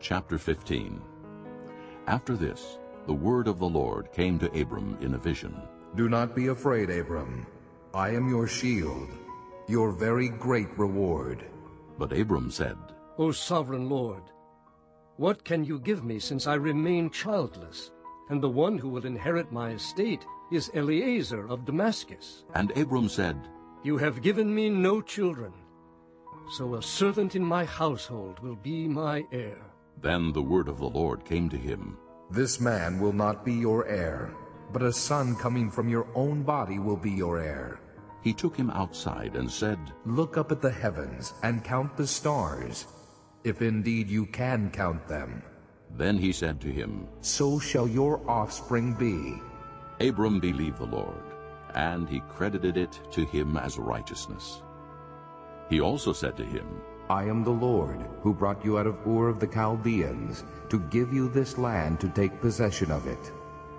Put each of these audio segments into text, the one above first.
Chapter 15 After this, the word of the Lord came to Abram in a vision. Do not be afraid, Abram. I am your shield, your very great reward. But Abram said, O sovereign Lord, what can you give me since I remain childless, and the one who will inherit my estate is Eliezer of Damascus? And Abram said, You have given me no children, so a servant in my household will be my heir. Then the word of the Lord came to him. This man will not be your heir, but a son coming from your own body will be your heir. He took him outside and said, Look up at the heavens and count the stars, if indeed you can count them. Then he said to him, So shall your offspring be. Abram believed the Lord, and he credited it to him as righteousness. He also said to him, I am the Lord, who brought you out of Ur of the Chaldeans, to give you this land to take possession of it.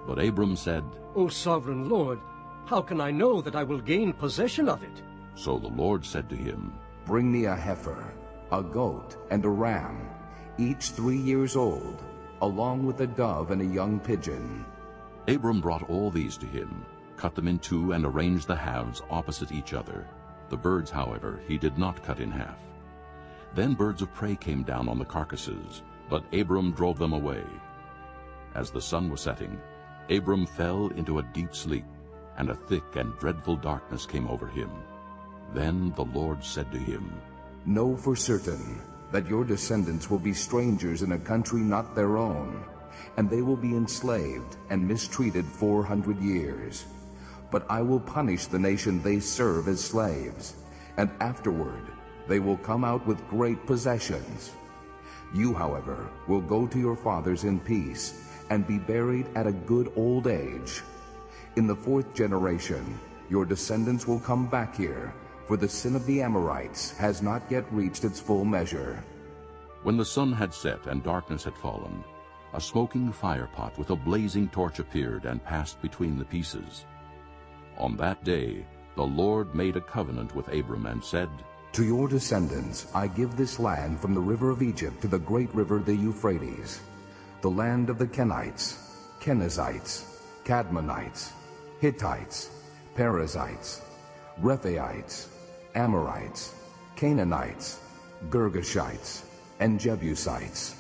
But Abram said, O sovereign Lord, how can I know that I will gain possession of it? So the Lord said to him, Bring me a heifer, a goat, and a ram, each three years old, along with a dove and a young pigeon. Abram brought all these to him, cut them in two, and arranged the halves opposite each other. The birds, however, he did not cut in half. Then birds of prey came down on the carcasses, but Abram drove them away. As the sun was setting, Abram fell into a deep sleep, and a thick and dreadful darkness came over him. Then the Lord said to him, Know for certain that your descendants will be strangers in a country not their own, and they will be enslaved and mistreated four hundred years. But I will punish the nation they serve as slaves, and afterward they will come out with great possessions. You, however, will go to your fathers in peace and be buried at a good old age. In the fourth generation, your descendants will come back here, for the sin of the Amorites has not yet reached its full measure. When the sun had set and darkness had fallen, a smoking firepot with a blazing torch appeared and passed between the pieces. On that day the Lord made a covenant with Abram and said, To your descendants I give this land from the river of Egypt to the great river the Euphrates, the land of the Kenites, Kenizzites, Kadmonites, Hittites, Perizzites, Rephaites, Amorites, Canaanites, Girgashites, and Jebusites.